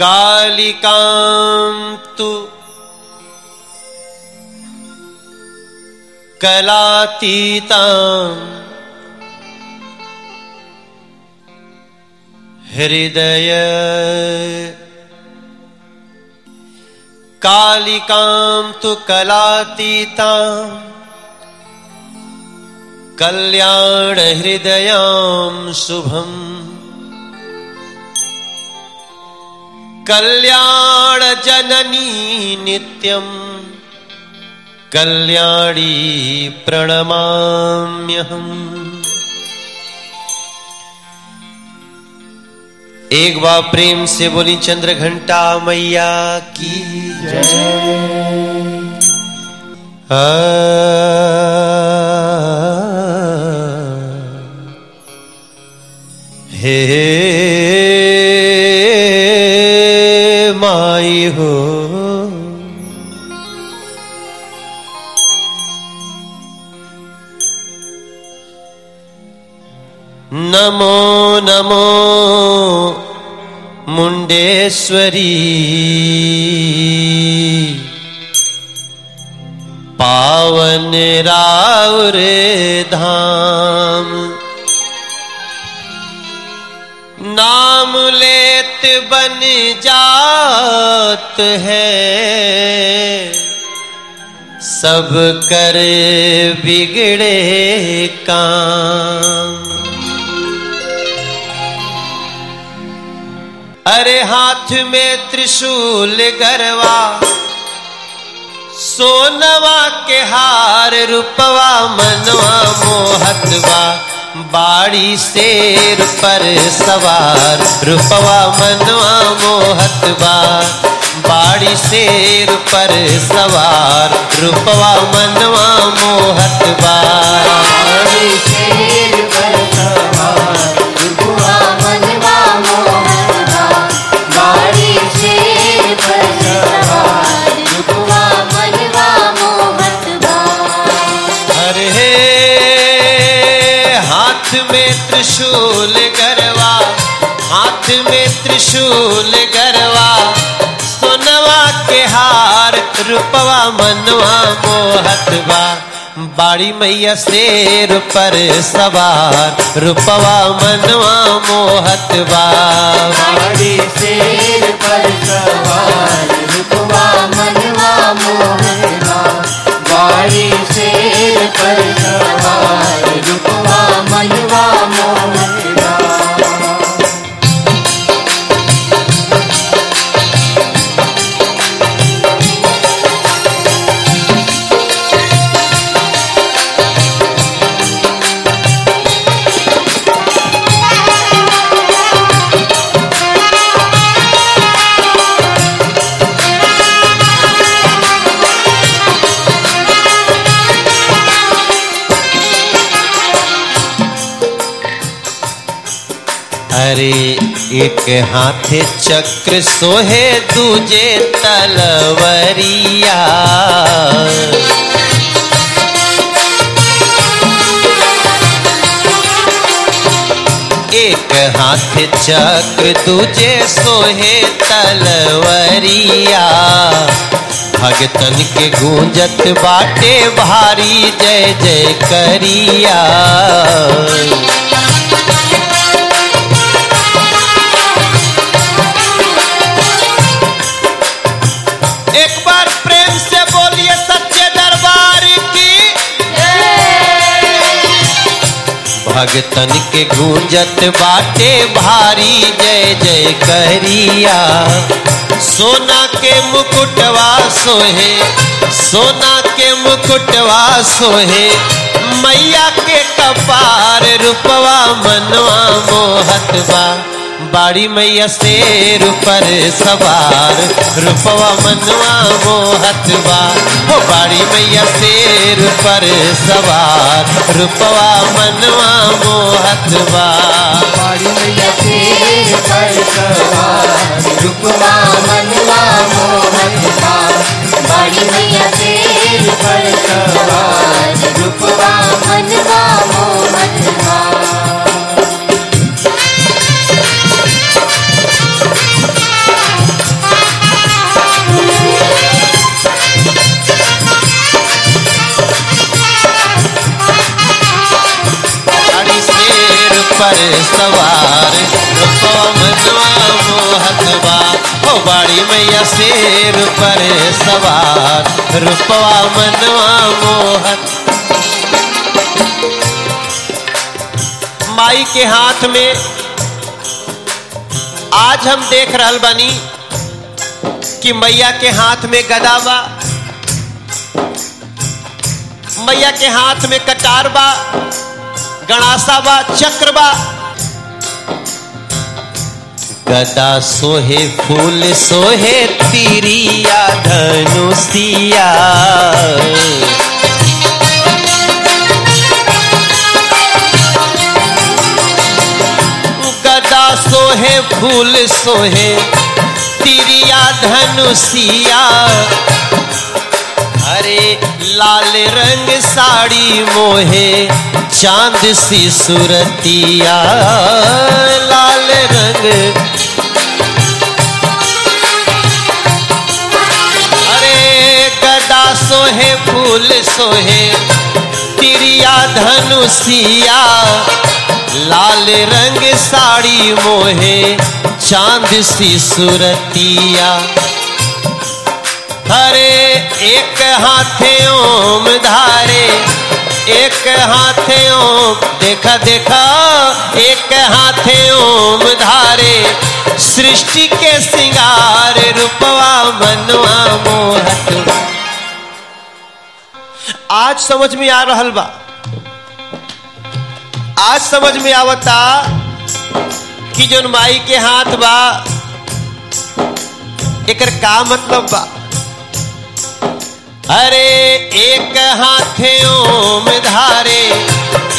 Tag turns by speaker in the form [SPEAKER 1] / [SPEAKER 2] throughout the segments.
[SPEAKER 1] कालिकां तु हृदय कालिकां तु कलातीताम् कल्याणहृदयां शुभम्। कल्याणजननी नित्यम् कल्याणी प्रणमाम्यहम् एक बार प्रेम से बोली, चंद्र घंटा मैया की जय। हे माई हो। नमो नमो मुंडेश्वरी। पावन राउर धाम। नाम लेत बन जात है। सब कर बिगड़े काम। अरे हाथ में त्रिशूल गरवा, सोनवा के हार रूपवा, मनवा मोहतवा। बाड़ी शेर पर सवार रूपवा मनवा मोहतवा बाड़ी शेर पर सवार रूपवा मनवा मोहतवा सोनवा के हार रूपवा मनवा मोहतवा बाड़ी मैया शेर पर सवार रूपवा मनवा मोहतवा
[SPEAKER 2] बाड़ी शेर पर सवार, रूपवा मनवा मोहतवा बाड़ी शेर
[SPEAKER 1] अरे एक हाथे चक्र सोहे दूजे तलवरिया। एक हाथ चक्र दूजे सोहे तलवरिया। भगतन के गूंजत बाटे भारी जय जय करिया। भगतन के गूंजत बाटे भारी, जय जय करिया। सोना के मुकुटवा सोहे, सोना के मुकुटवा सोहे, मैया के कपार रूपवा मनवा मोहतवा। बाड़ी मैया शेर पर सवार, रूपवा मनवा मोहतवा हो बाड़ी मैया शेर पर सवार, रूपवा मनवा मोहतवा
[SPEAKER 2] बाड़ी मैया सवार बाड़ी मैया शेर पर सवार। रूपवा मनवा
[SPEAKER 1] माई के हाथ में आज हम देख रहल बनी कि मैया के हाथ में गदा बा मैया के हाथ में कटार बा गणासा बा चक्र बा गदा सोहे, फूल सोहे, तिरिया, धनुषिया। गदा सोहे, फूल सोहे, तिरिया, धनुषिया। हरे लाल रंग साड़ी मोहे चाँद सी सुरतिया लाल रंग। अरे गदा सोहे, फूल सोहे, तिरिया धनुषिया, लाल रंग साड़ी मोहे, चाँद सी सुरतिया। हरे एक हाथे ओम धारे एक हाथे ओम, देखा देखा, एक हाथे ओम धारे, सृष्टि के सिंगार रूपवा मनवा मोहत। आज समझ में आ रहा बा। आज समझ में आवता कि जो माई के हाथ बा, एकर का मतलब बा? अरे एक हाथे ओम धारे,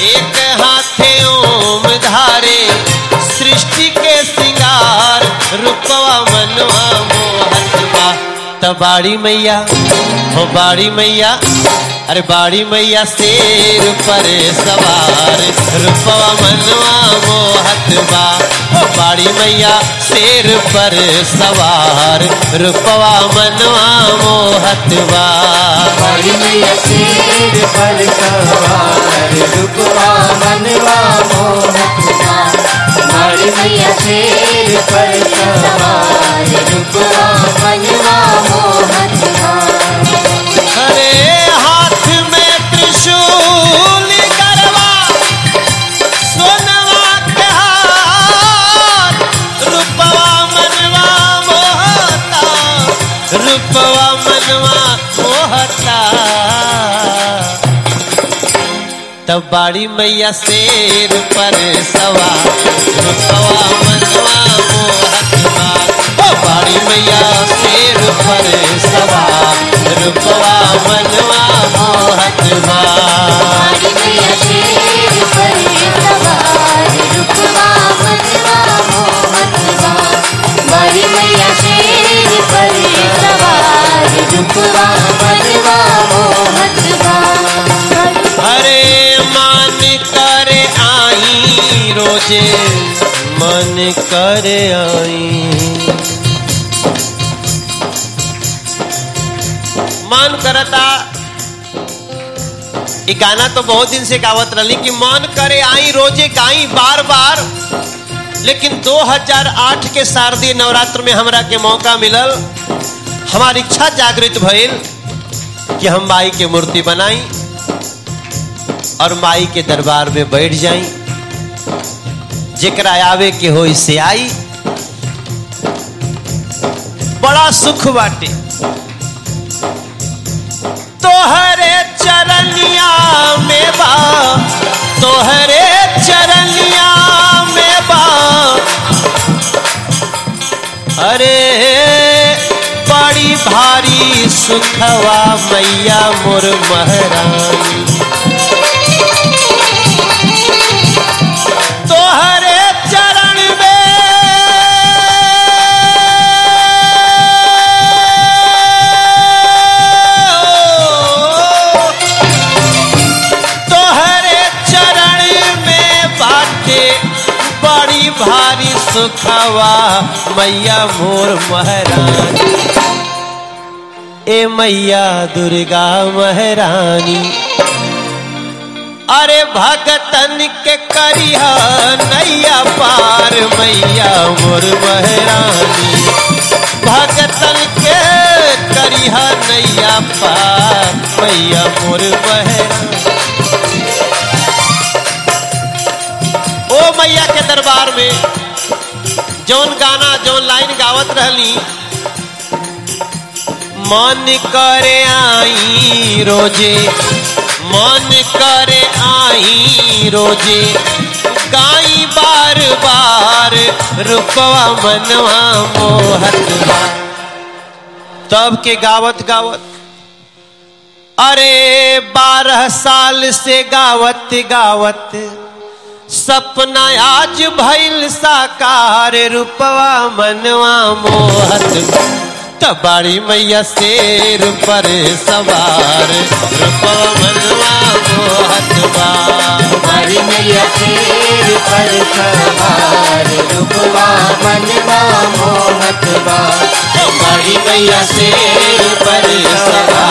[SPEAKER 1] एक हाथे ओम धारे, सृष्टि के सिंगार रूपवा मनवा मोहन तबाड़ी मैया, हो बाड़ी मैया अरे बाड़ी मैया शेर पर सवार रूपवा मनवा मोहत बा बाड़ी मैया शेर पर सवार रूपवा मनवा मोहत बा
[SPEAKER 2] बड़ी मैया शेर पर सवार रुकवा मनवा मोहत बा। बड़ी मैया शेर पर सवार रुकवा मनवा मोहत बा।
[SPEAKER 1] अरे तब बाड़ी मैया शेर पर सवार। सवा मनवा मोहतवा बाड़ी मैया शेर पर सवार। रूपवा रोज़े मन करे आई। मन करता। ये गाना तो बहुत दिन से गावत रही कि मन करे आई रोज़े गाई बार बार लेकिन 2008 के शारदीय नवरात्र में हमरा के मौका मिलल। हमारी इच्छा जागृत भइल कि हम माई के मूर्ति बनाई और माई के दरबार में बैठ जाई। जेकरा आवे के हो से आई बड़ा सुख बाटे। तोहरे चरनिया में बा, तोहरे चरनिया में बा। अरे, बड़ी भारी सुखवा मैया मोर महारानी। सुखवा मैया मोर महारानी। ए मैया दुर्गा महारानी। अरे भगतन के करिह नैया पार मैया मोर बहरानी भगतन के करिह नैया पार मैया मोर बहरानी ओ मैया के दरबार में जौन गाना, जौन लाइन गावत रहली। मन करे आई रोज़े, मन करे आई रोज़े। गाई बार बार रुपवा मनवा मोहत बा। तब के गावत गावत। अरे बारह साल से गावत गावत। सपना आज भइल साकार, रूपवा मनवा मोहत। तबाड़ी मैया शेर पर सवार, रूपवा मनवा मोहत बा।
[SPEAKER 2] हमारी मैया शेर पर सवार,
[SPEAKER 1] रूपवा मनवा मोहत बा। मैया शेर पर सवार।